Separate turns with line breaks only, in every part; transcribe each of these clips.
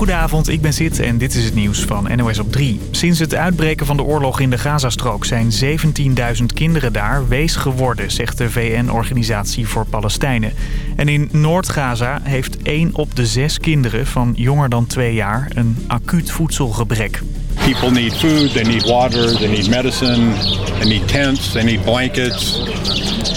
Goedenavond, ik ben Zit en dit is het nieuws van NOS op 3. Sinds het uitbreken van de oorlog in de Gazastrook zijn 17.000 kinderen daar wees geworden, zegt de VN-organisatie voor Palestijnen. En in Noord-Gaza heeft 1 op de 6 kinderen van jonger dan 2 jaar een acuut voedselgebrek.
People need food, they need water, they need medicine, they need tents, they need blankets.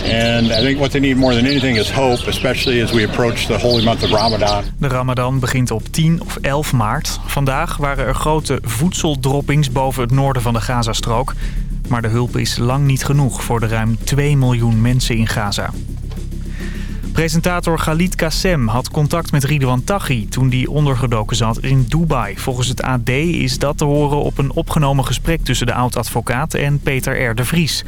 And I think what they need more than anything is hope, especially as we approach the holy month of Ramadan.
De Ramadan begint op 10 of 11 maart. Vandaag waren er grote voedseldroppings boven het noorden van de Gazastrook. Maar de hulp is lang niet genoeg voor de ruim 2 miljoen mensen in Gaza. Presentator Khalid Kassem had contact met Ridwan Taghi toen die ondergedoken zat in Dubai. Volgens het AD is dat te horen op een opgenomen gesprek tussen de oud-advocaat en Peter R. de Vries.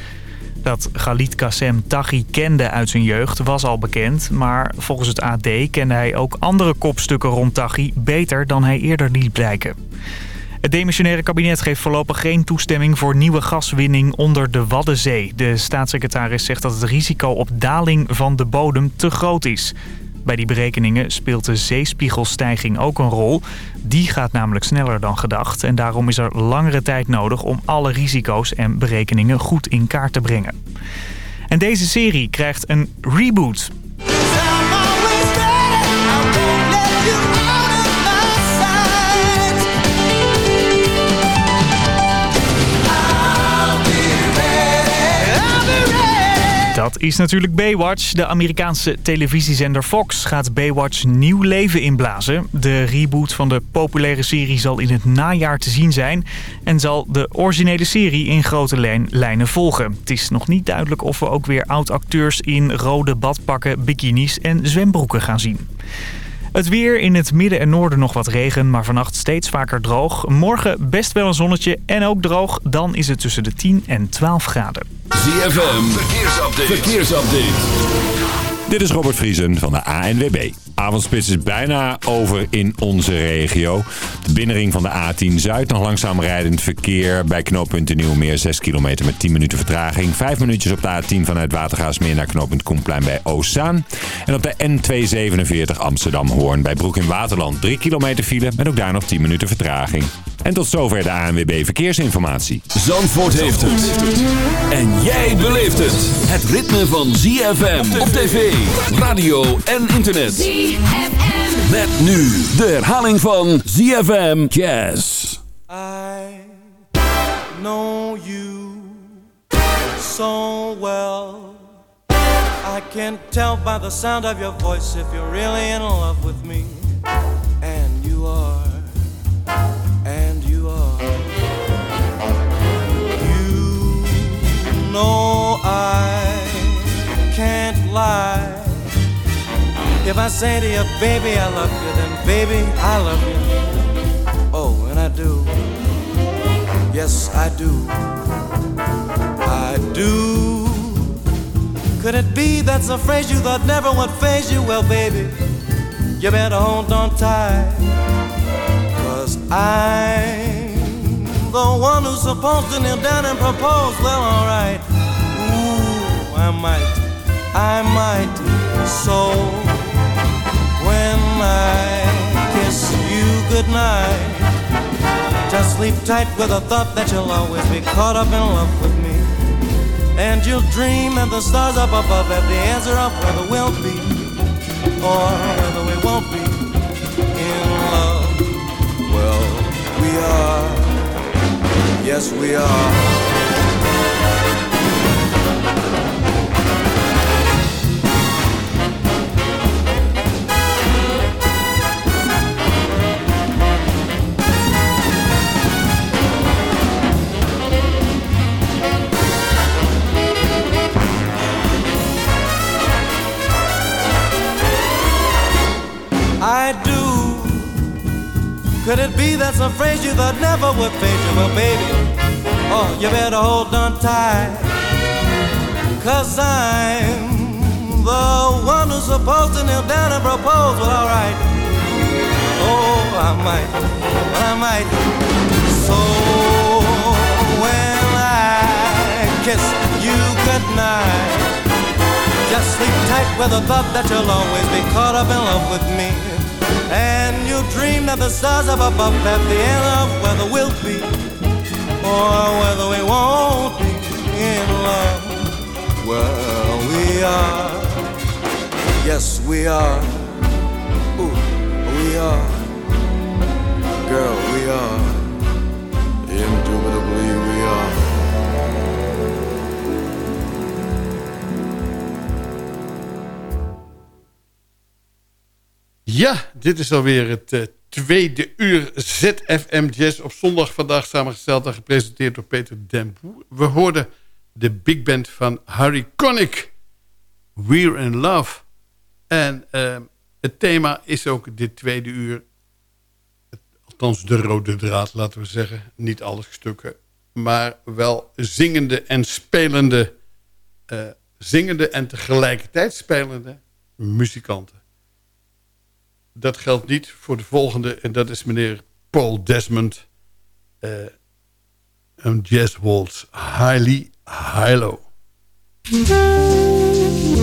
Dat Khalid Kassem Taghi kende uit zijn jeugd was al bekend. Maar volgens het AD kende hij ook andere kopstukken rond Taghi beter dan hij eerder liet blijken. Het demissionaire kabinet geeft voorlopig geen toestemming voor nieuwe gaswinning onder de Waddenzee. De staatssecretaris zegt dat het risico op daling van de bodem te groot is. Bij die berekeningen speelt de zeespiegelstijging ook een rol. Die gaat namelijk sneller dan gedacht. En daarom is er langere tijd nodig om alle risico's en berekeningen goed in kaart te brengen. En deze serie krijgt een reboot. Dat is natuurlijk Baywatch. De Amerikaanse televisiezender Fox gaat Baywatch nieuw leven inblazen. De reboot van de populaire serie zal in het najaar te zien zijn... en zal de originele serie in grote lijnen volgen. Het is nog niet duidelijk of we ook weer oud-acteurs in rode badpakken, bikinis en zwembroeken gaan zien. Het weer in het midden en noorden nog wat regen, maar vannacht steeds vaker droog. Morgen best wel een zonnetje en ook droog. Dan is het tussen de 10 en 12 graden.
ZFM, verkeersupdate. verkeersupdate.
Dit is Robert Vriesen van de ANWB. Avondspits is bijna over in onze regio. De binnenring van de A10 Zuid nog langzaam rijdend verkeer. Bij knooppunt Nieuwmeer 6 kilometer met 10 minuten vertraging. 5 minuutjes op de A10 vanuit Watergaasmeer naar knooppunt Koenplein bij Oostzaan. En op de N247 Amsterdam-Hoorn bij Broek in Waterland 3 kilometer file met ook daar nog 10 minuten vertraging. En tot zover de ANWB Verkeersinformatie.
Zandvoort heeft het. En jij beleeft het. Het ritme van ZFM op tv, radio en internet. ZFM. Met nu de herhaling van ZFM Jazz.
I know you so well. I can tell by the sound of your voice if you're really in love with me. And you are. know I lie. If I say to you, baby, I love you, then baby, I love you. Oh, and I do. Yes, I do. I do. Could it be that's a phrase you thought never would phase you? Well, baby, you better hold on tight. Cause I'm the one who's supposed to kneel down and propose. Well, alright. Ooh, I might, I might. So when I kiss you goodnight, just sleep tight with the thought that you'll always be caught up in love with me. And you'll dream of the stars up above at the answer of whether we'll be or whether we won't be in love. Well, we are. Yes, we are. Could it be that's a phrase you thought never would fade you? Well, baby, oh, you better hold on tight. Cause I'm the one who's supposed to kneel down and propose. Well, alright. Oh, I might. Well, I might. So when I kiss you goodnight, just sleep tight with the thought that you'll always be caught up in love with me. And you dream that the stars up above have the end of whether we'll be or whether we won't be in love. Well, we are. Yes, we are. Ooh, we are. Girl, we are. Indubitably, we are.
Ja, dit is alweer het uh, tweede uur ZFM Jazz op zondag. Vandaag samengesteld en gepresenteerd door Peter Dempoe. We hoorden de big band van Harry Connick. We're in Love. En uh, het thema is ook dit tweede uur. Althans de rode draad, laten we zeggen. Niet alle stukken. Maar wel zingende en spelende... Uh, zingende en tegelijkertijd spelende muzikanten. Dat geldt niet voor de volgende. En dat is meneer Paul Desmond. Uh, een jazz waltz. Highly Hilo. Ja,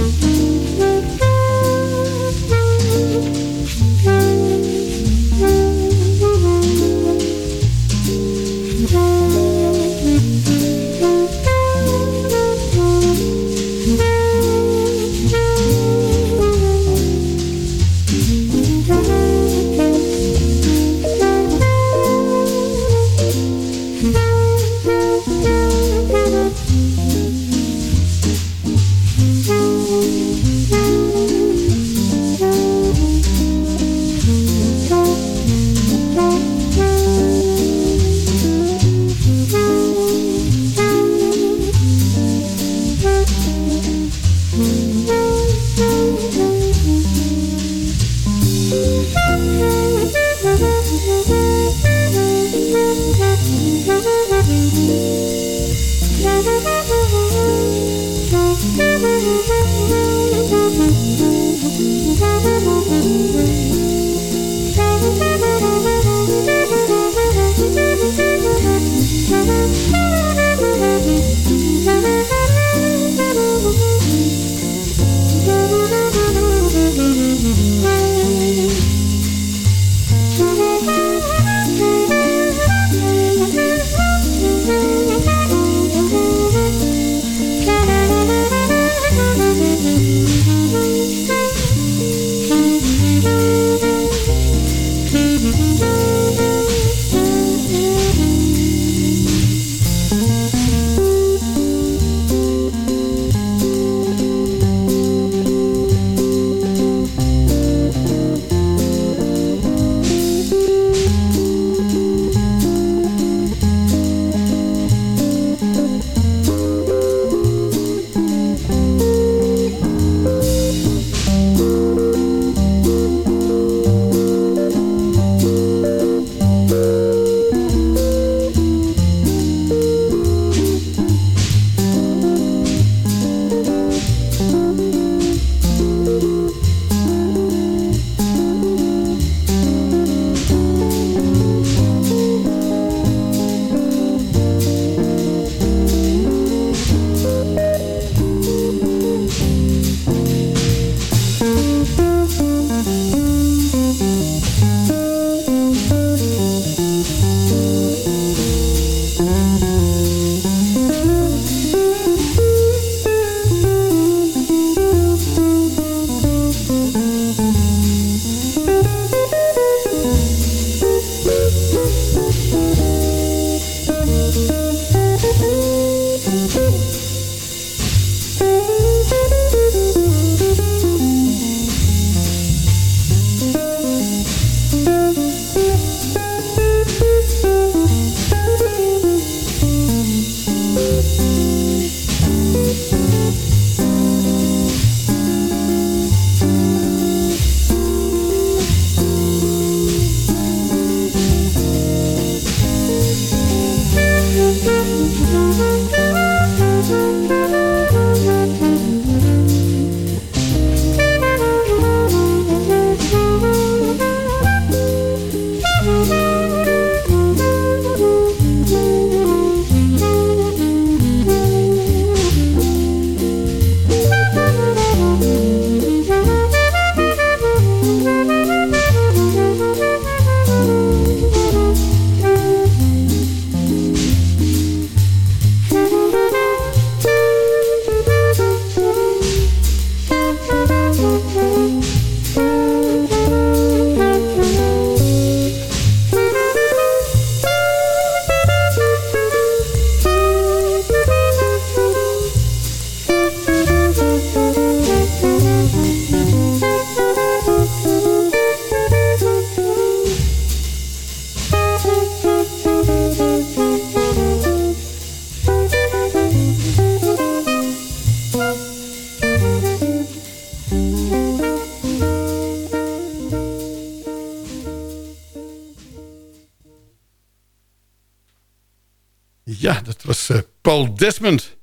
Paul Desmond.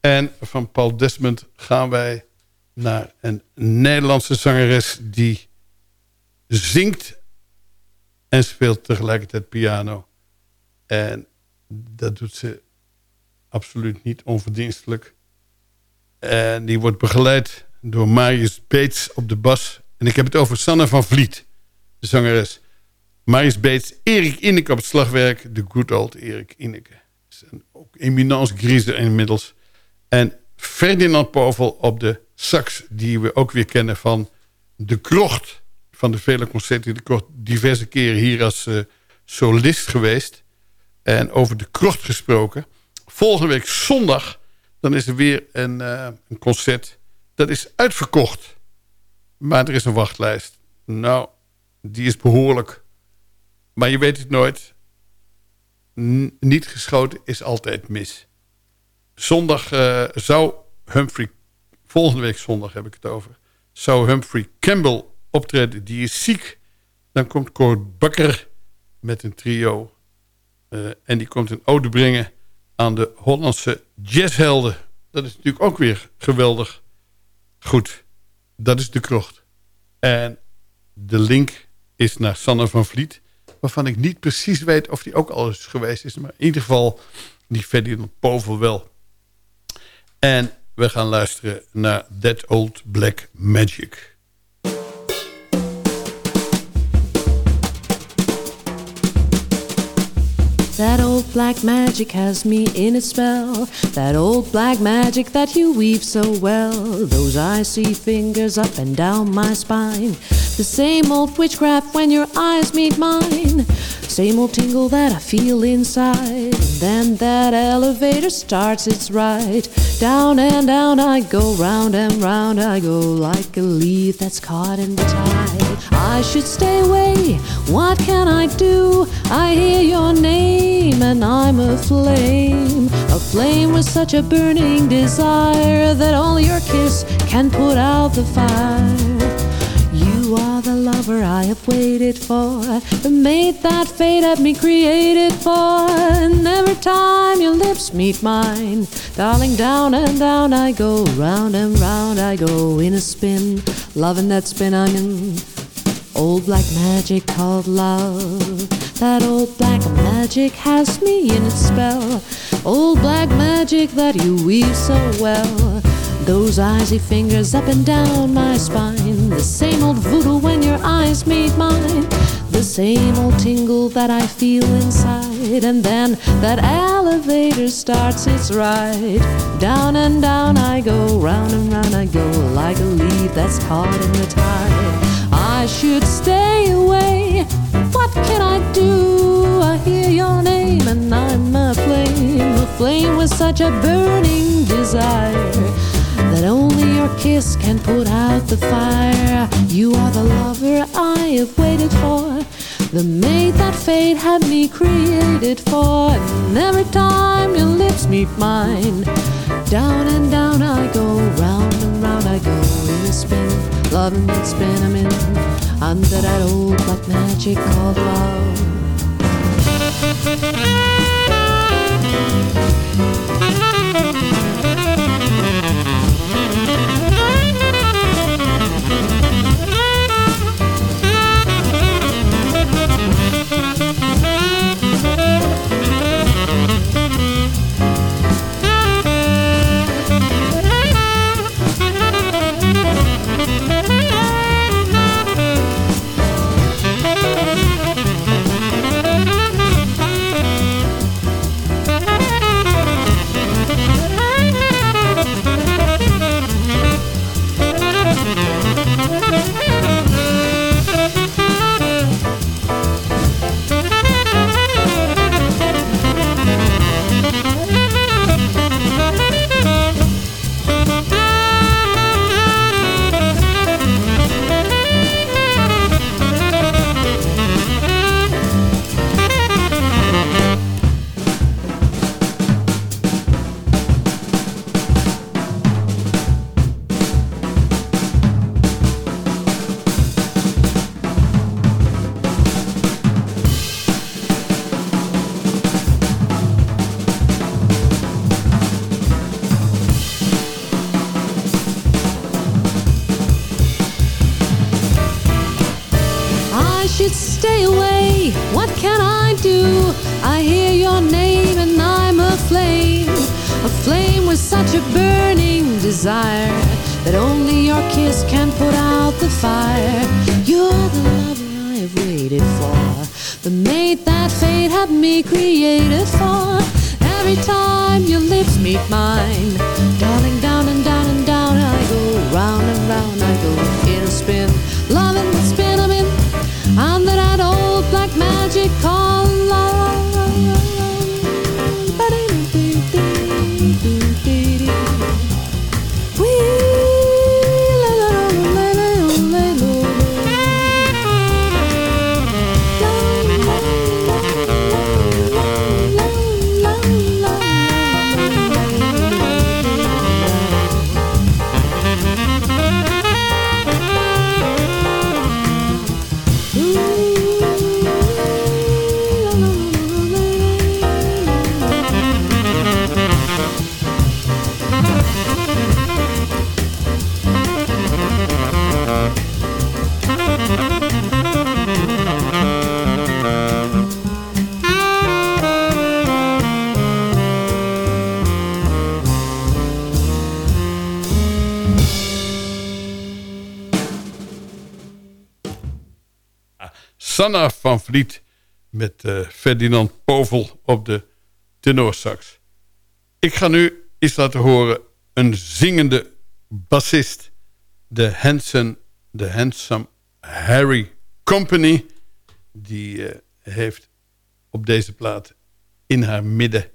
En van Paul Desmond gaan wij naar een Nederlandse zangeres... die zingt en speelt tegelijkertijd piano. En dat doet ze absoluut niet onverdienstelijk. En die wordt begeleid door Marius Beets op de bas. En ik heb het over Sanne van Vliet, de zangeres. Marius Beets, Erik Inneke op het slagwerk. De good old Erik Inneke. Ook eminence griezer inmiddels. En Ferdinand Povel op de sax, die we ook weer kennen van De Krocht. Van de vele concerten De Krocht. Diverse keren hier als uh, solist geweest. En over De Krocht gesproken. Volgende week zondag, dan is er weer een, uh, een concert. Dat is uitverkocht. Maar er is een wachtlijst. Nou, die is behoorlijk maar je weet het nooit. Niet geschoten is altijd mis. Zondag uh, zou Humphrey... Volgende week zondag heb ik het over. Zou Humphrey Campbell optreden. Die is ziek. Dan komt Cor Bakker met een trio. Uh, en die komt een ode brengen aan de Hollandse jazzhelden. Dat is natuurlijk ook weer geweldig. Goed, dat is de krocht. En de link is naar Sanne van Vliet waarvan ik niet precies weet of die ook al eens geweest is. Maar in ieder geval die Ferdinand Povel wel. En we gaan luisteren naar That Old Black Magic.
That old black magic has me in its spell. That old black magic that you weave so well. Those icy fingers up and down my spine. The same old witchcraft when your eyes meet mine. Same old tingle that I feel inside. And then that elevator starts its ride. Down and down I go, round and round I go, like a leaf that's caught in the tide. I should stay away, what can I do? I hear your name and I'm aflame. A flame with such a burning desire that only your kiss can put out the fire. You are the lover I have waited for, the mate that fate had me created for. And every time your lips meet mine, darling, down and down I go, round and round I go in a spin, loving that spin I'm in. Old black magic called love. That old black magic has me in its spell. Old black magic that you weave so well. Those icy fingers up and down my spine. The same old voodoo when your eyes meet mine. The same old tingle that I feel inside. And then that elevator starts its ride. Down and down I go, round and round I go, like a leaf that's caught in the tide. I should stay away. What can I do? I hear your name and I'm a flame, a flame with such a burning desire that only your kiss can put out the fire. You are the lover I have waited for, the mate that fate had me created for. And every time your lips meet mine, down and down I go, round and round I go in a spin, loving that spin I'm in, under that old black magic called love.
Sanna van Vliet met uh, Ferdinand Povel op de tenorsax. Ik ga nu eens laten horen een zingende bassist. De Handsome, de Handsome Harry Company. Die uh, heeft op deze plaat in haar midden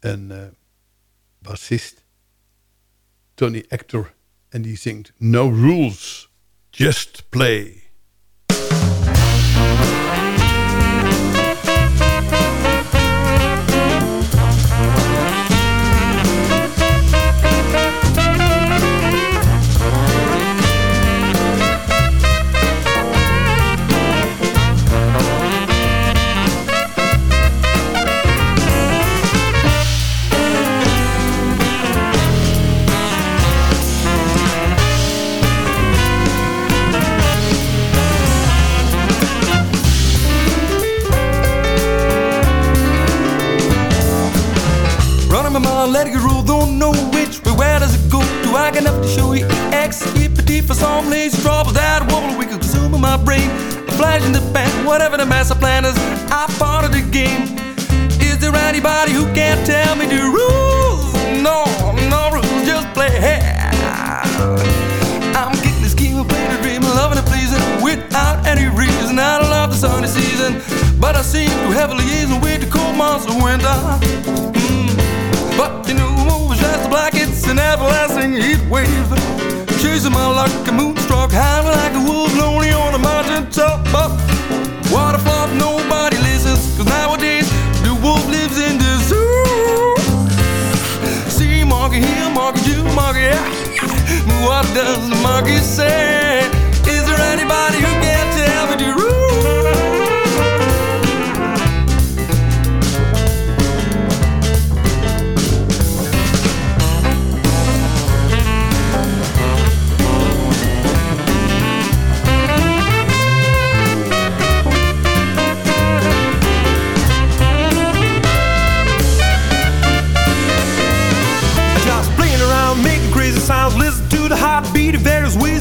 een uh, bassist. Tony Actor. En die zingt No Rules, Just Play.
Enough to show you X, for some lazy trouble that wobble we could consume in my brain? A flash in the pan, whatever the master plan is, I part of the game. Is there anybody who can't tell me the rules? No, no rules, just play. I'm getting this game of play the dream, loving and pleasing without any reason. I love the sunny season, but I seem to have a liaison with the cold months of winter. Hmm, but you know, an everlasting heat wave. Chasing my luck, a moonstruck, howling like a wolf, lonely on a mountain top. If love, nobody listens, cause nowadays the wolf lives in the zoo. See, monkey here, monkey you, monkey yeah. What does the monkey say? Is there anybody who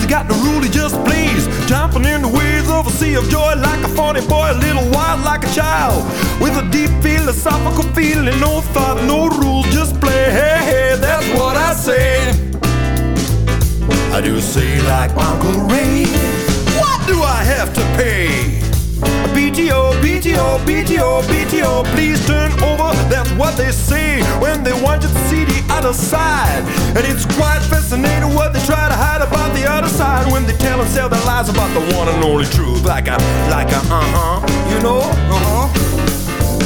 got the rule he just plays. Jumping in the waves of a sea of joy like a funny boy, a little wild like a child. With a deep philosophical feeling, no thought, no rules, just play. Hey, hey, that's what I say. I do say like Uncle Ray. What do I have to pay? BTO, BTO, BTO, BTO, please turn over. That's what they say when they want you to see the other side. And it's quite fascinating what they try to hide about the other side when they tell themselves their lies about the one and only truth. Like a, like a, uh huh, you know, uh huh.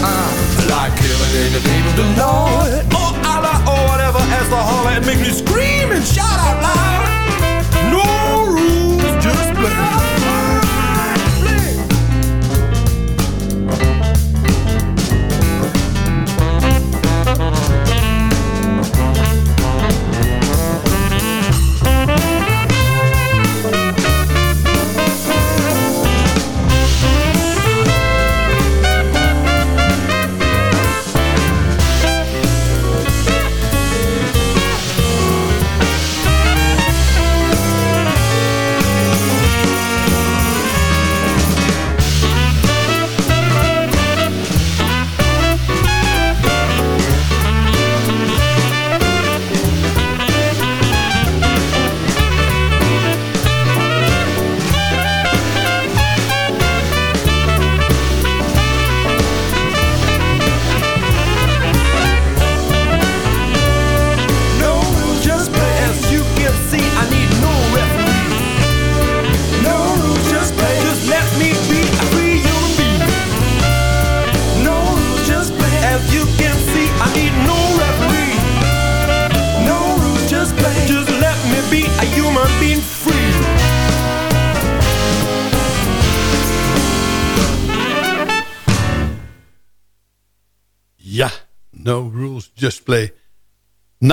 Uh, like killing in the name of the Lord, or Allah, or whatever, as the holler and make me scream and shout out loud.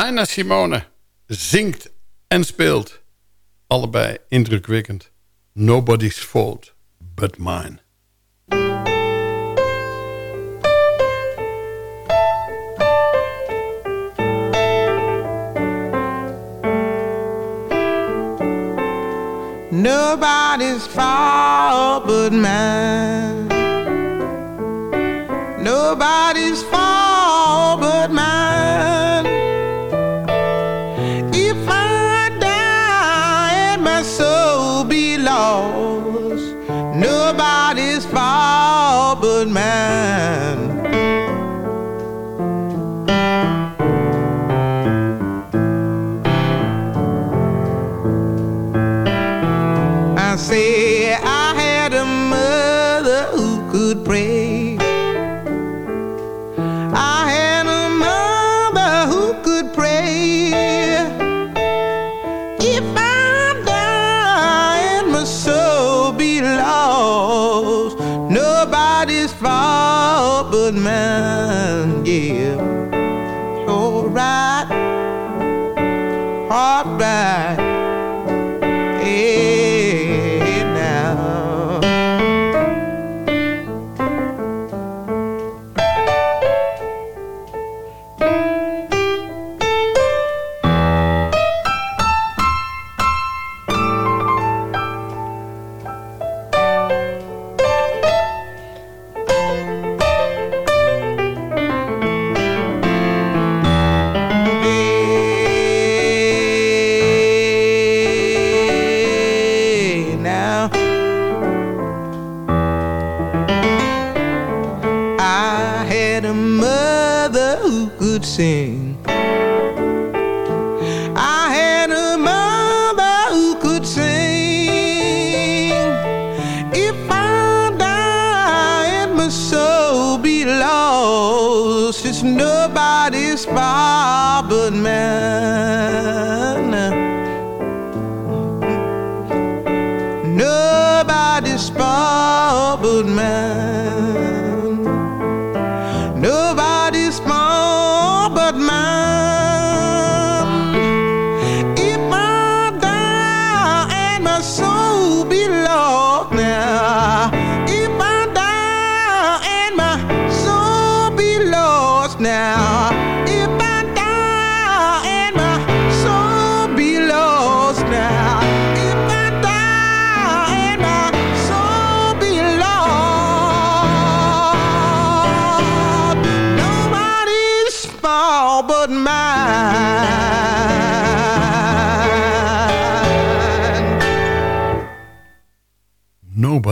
Nina Simone zingt en speelt. Allebei indrukwekkend.
Nobody's fault but mine. Nobody's fault but mine. Nobody's fault.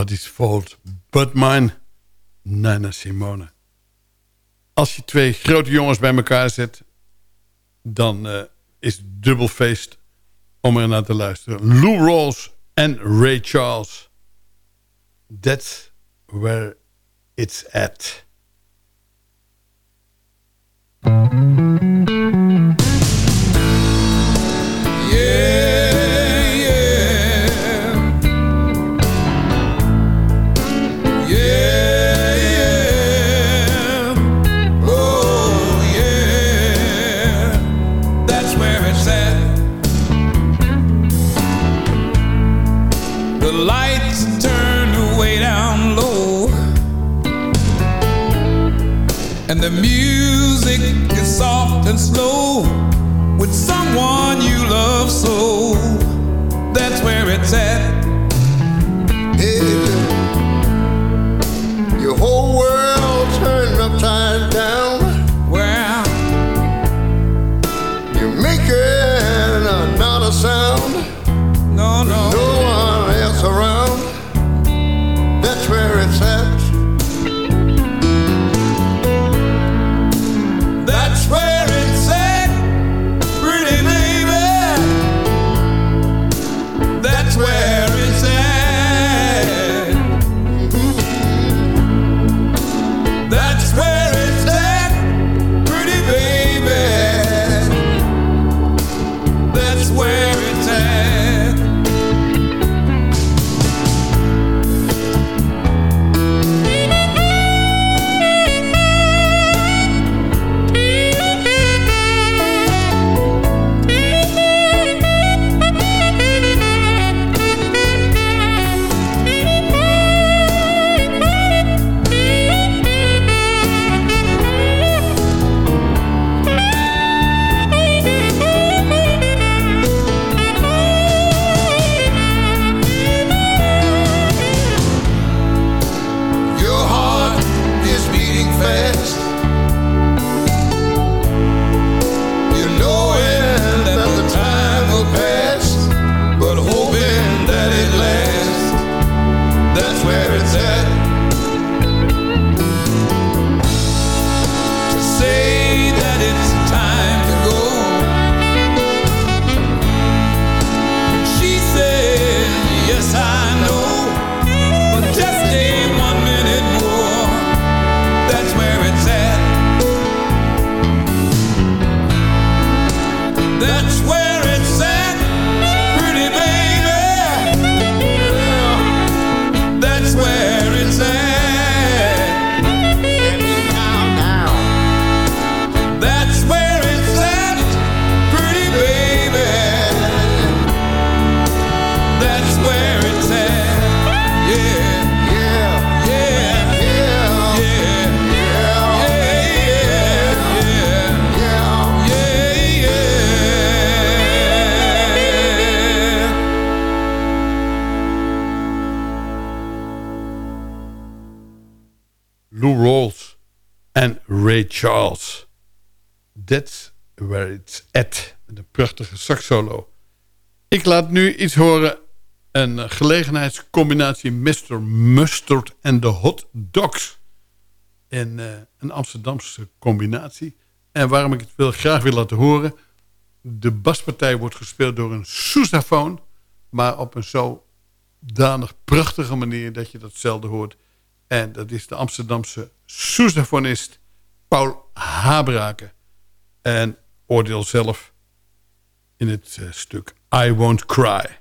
Is Fault But Mine,
Nana Simone. Als je twee grote jongens bij elkaar zet... dan eh, is het dubbel feest om er naar te luisteren. Lou Rawls en Ray Charles. That's where it's at.
Yeah. slow with someone you love so. That's where it's at.
Baby, your whole world turned upside down. that's where
Charles. That's where it's at. Een prachtige saxolo. Ik laat nu iets horen. Een gelegenheidscombinatie Mr. Mustard en de Hot Dogs. En, eh, een Amsterdamse combinatie. En waarom ik het wil, graag wil laten horen... de baspartij wordt gespeeld door een sousaphone... maar op een zodanig prachtige manier... dat je dat zelden hoort. En dat is de Amsterdamse sousaphonist Paul Habraken. En oordeel zelf in het uh, stuk I Won't Cry.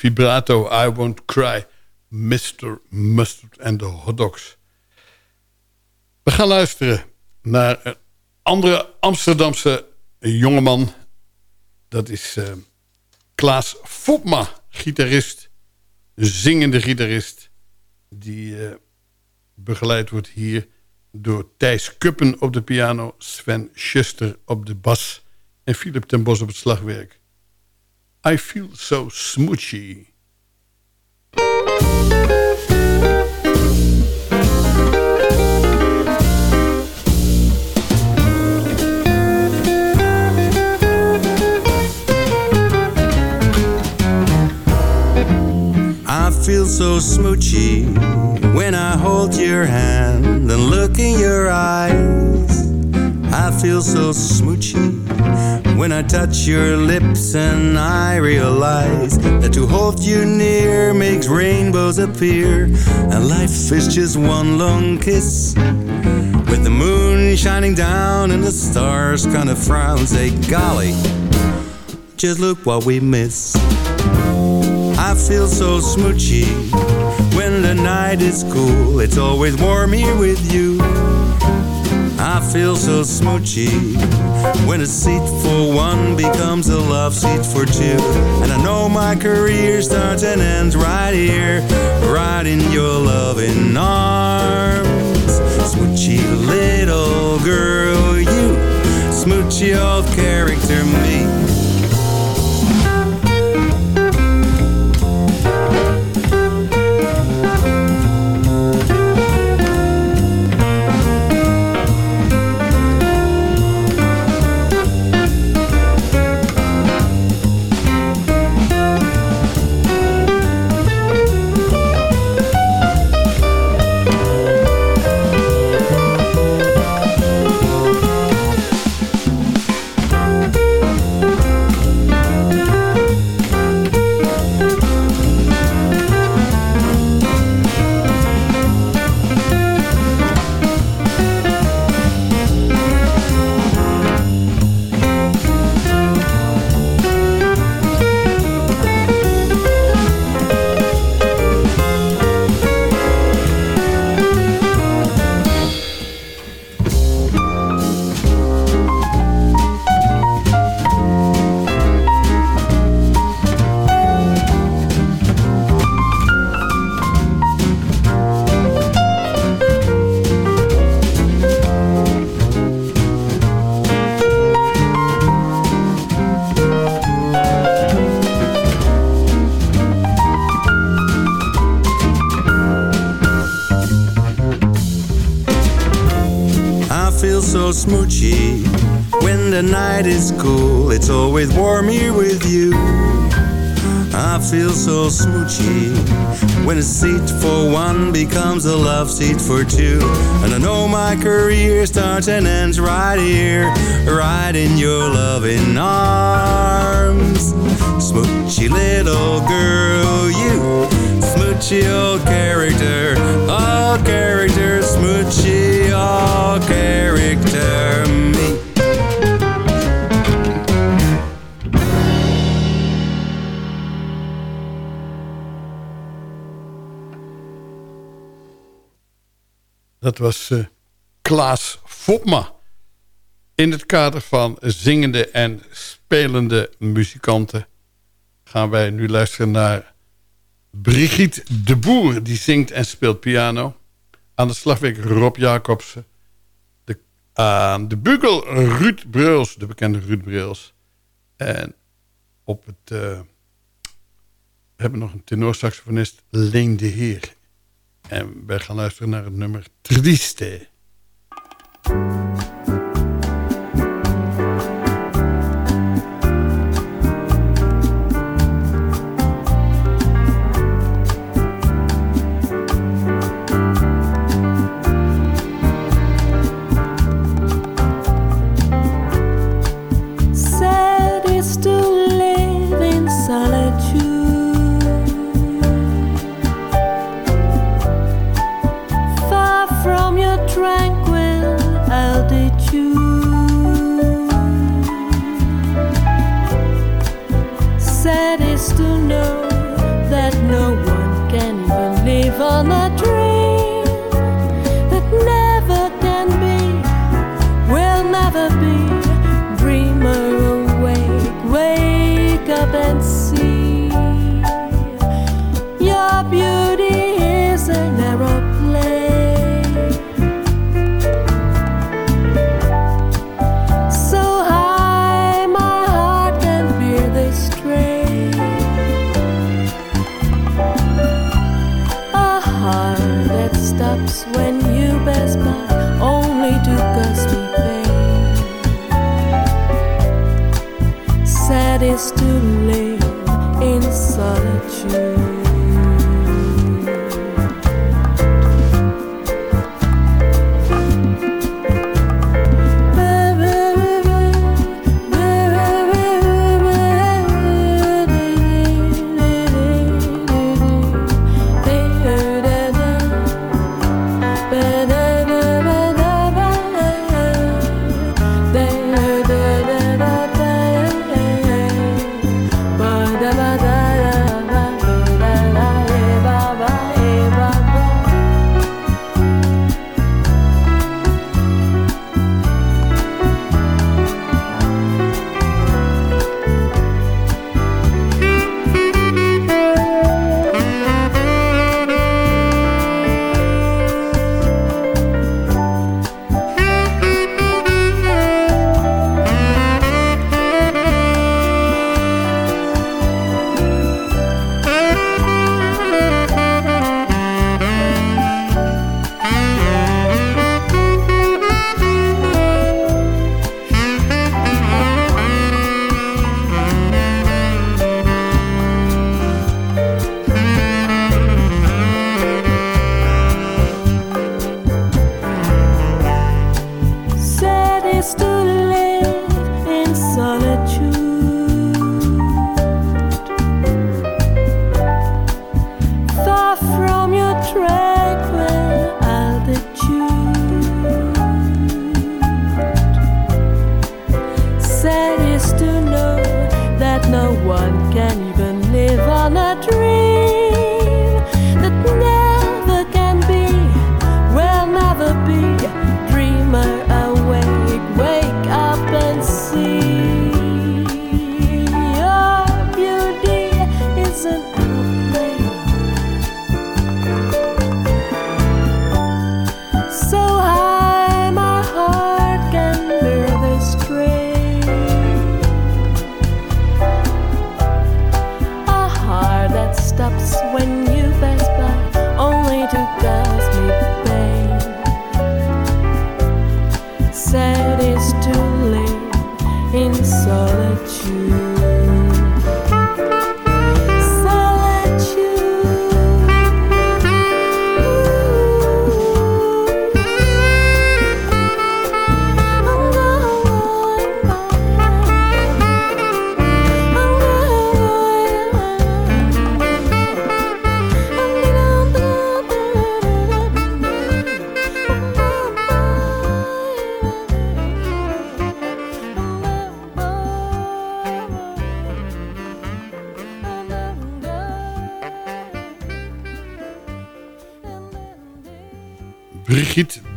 Vibrato. I Won't Cry. Mr. Mustard and the Hot Dogs. We gaan luisteren naar een andere Amsterdamse jongeman. Dat is eh, Klaas Fopma, gitarist. Zingende gitarist. Die eh, begeleid wordt hier
door Thijs Kuppen op de piano... Sven Schuster op de bas en Philip ten Bos op het slagwerk. I feel so smoochy.
I feel so smoochy when I hold your hand and look in your eyes. I feel so smoochy when I touch your lips and I realize that to hold you near makes rainbows appear and life is just one long kiss. With the moon shining down and the stars kind of frown, say, golly, just look what we miss. I feel so smoochy when the night is cool. It's always warm here with you. I feel so smoochy when a seat for one becomes a love seat for two. And I know my career starts and ends right here, right in your loving arms. Smoochy little girl, you smoochy old character, me. Is cool. It's always warm here with you. I feel so smoochy when a seat for one becomes a love seat for two. And I know my career starts and ends right here, right in your loving arms. Smoochy little girl, you smoochy old character, all character, smoochy
Dat was eh, Klaas Fopma. In het kader van zingende en spelende muzikanten... gaan wij nu luisteren naar Brigitte de Boer. Die zingt en speelt piano. Aan de slagwerk Rob Jacobsen. De, aan de bugel Ruud Breuls, de bekende Ruud Breuls. En op het... eh, we hebben nog een tenorsaxofonist, Leen de Heer. En wij gaan luisteren naar het nummer Triste.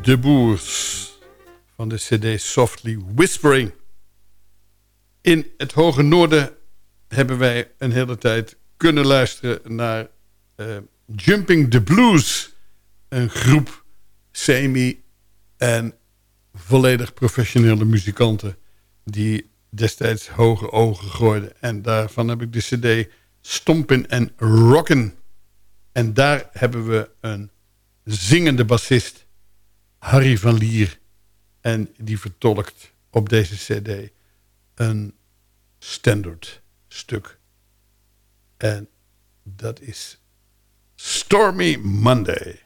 De Boers van de cd Softly Whispering. In het hoge noorden hebben wij een hele tijd kunnen luisteren naar eh, Jumping the Blues. Een groep semi- en volledig professionele muzikanten... die destijds hoge ogen gooiden. En daarvan heb ik de cd Stompen en Rocken. En daar hebben we een zingende bassist, Harry van Lier. En die vertolkt op deze cd een standaard stuk. En dat is Stormy Monday.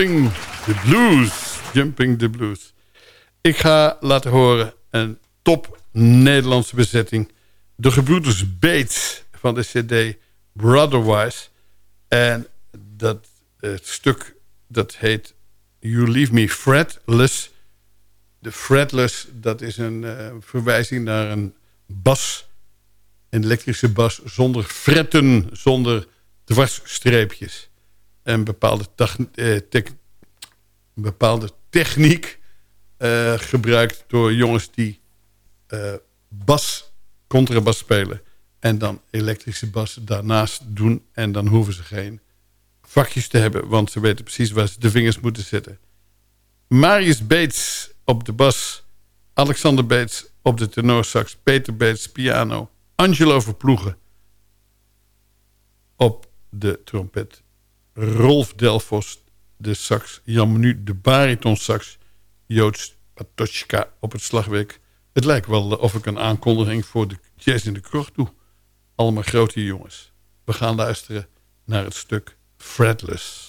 Jumping the Blues. Jumping the Blues. Ik ga laten horen een top Nederlandse bezetting. De gebroeders Bates van de cd Brotherwise. En dat het stuk dat heet You Leave Me Fretless. De fretless, dat is een eh, verwijzing naar een bas. Een elektrische bas zonder fretten, zonder dwarsstreepjes een bepaalde, eh, bepaalde techniek eh, gebruikt door jongens die eh, bas, contrabas spelen. En dan elektrische bas daarnaast doen. En dan hoeven ze geen vakjes te hebben, want ze weten precies waar ze de vingers moeten zetten. Marius Beets op de bas, Alexander Beets op de tenorsax, Peter Beets piano, Angelo Verploegen op de trompet, Rolf Delfos de sax, Jan Menu de baritonsax, Joods Patochka op het slagwerk. Het lijkt wel of ik een aankondiging voor de jazz in de krocht doe. Allemaal grote jongens. We gaan luisteren naar het stuk Fretless.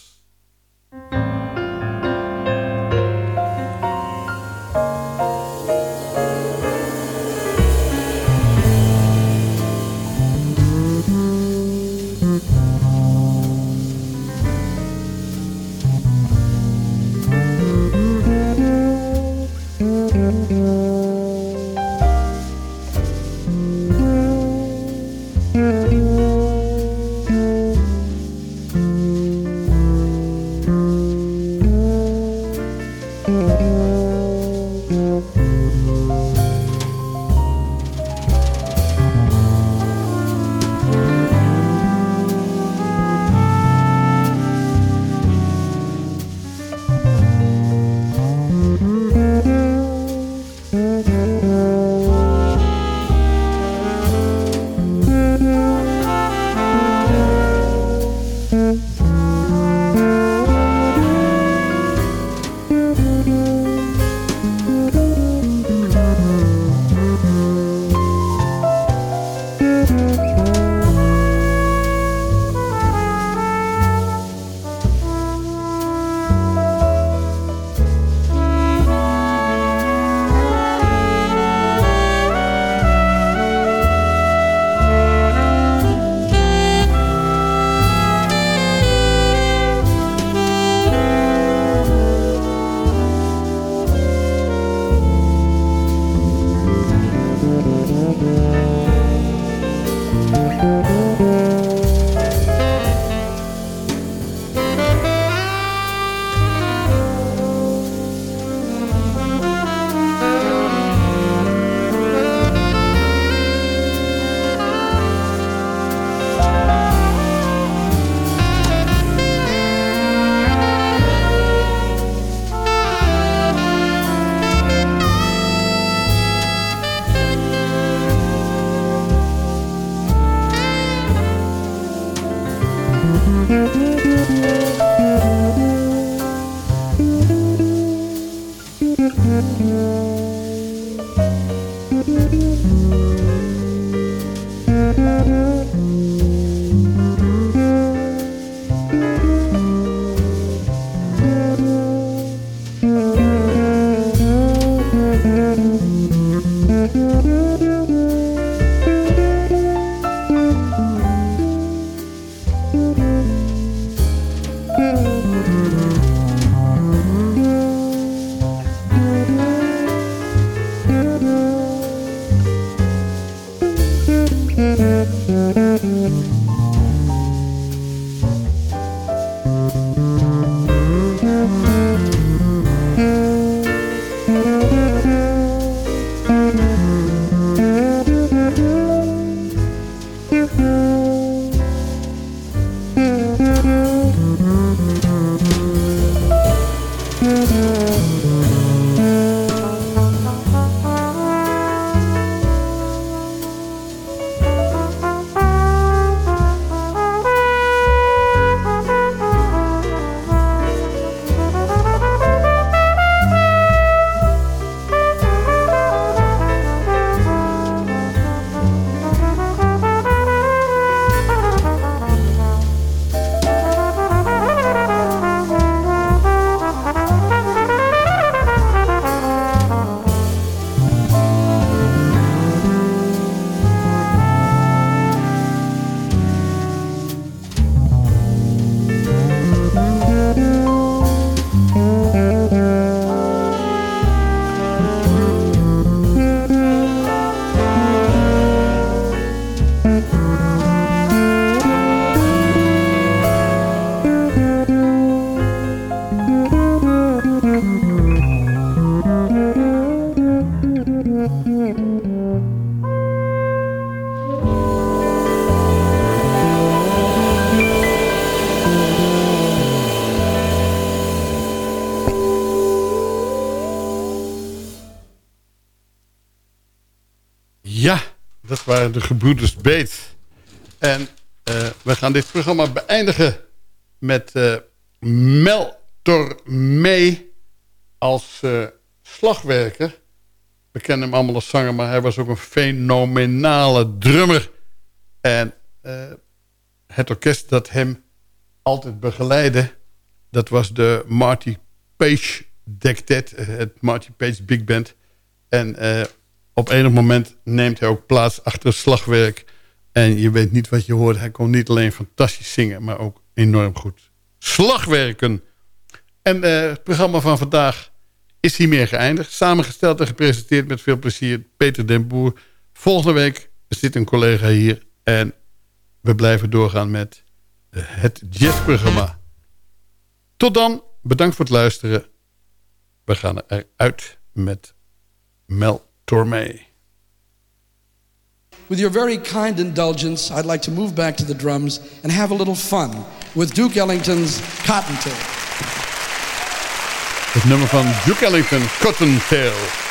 De gebroeders Beet. En eh, we gaan dit programma beëindigen met eh Mel Tormé als eh, slagwerker. We kennen hem allemaal als zanger, maar hij was ook een fenomenale drummer. En het orkest dat hem altijd begeleidde... dat was de Marty Page Dectet, het Marty Page Big Band. En op enig moment neemt hij ook plaats achter het slagwerk. En je weet niet wat je hoort. Hij kon niet alleen fantastisch zingen, maar ook enorm goed slagwerken. En eh, het programma van vandaag is hiermee geëindigd. Samengesteld en gepresenteerd met veel plezier Peter den Boer. Volgende week zit een collega hier en we blijven doorgaan met het jazzprogramma. Tot dan, bedankt voor het luisteren. We gaan eruit met Mel
With your very kind indulgence, I'd like to move back to the drums and have a little fun with Duke Ellington's Cottontail.
Het nummer van Duke Ellington, Cottontail.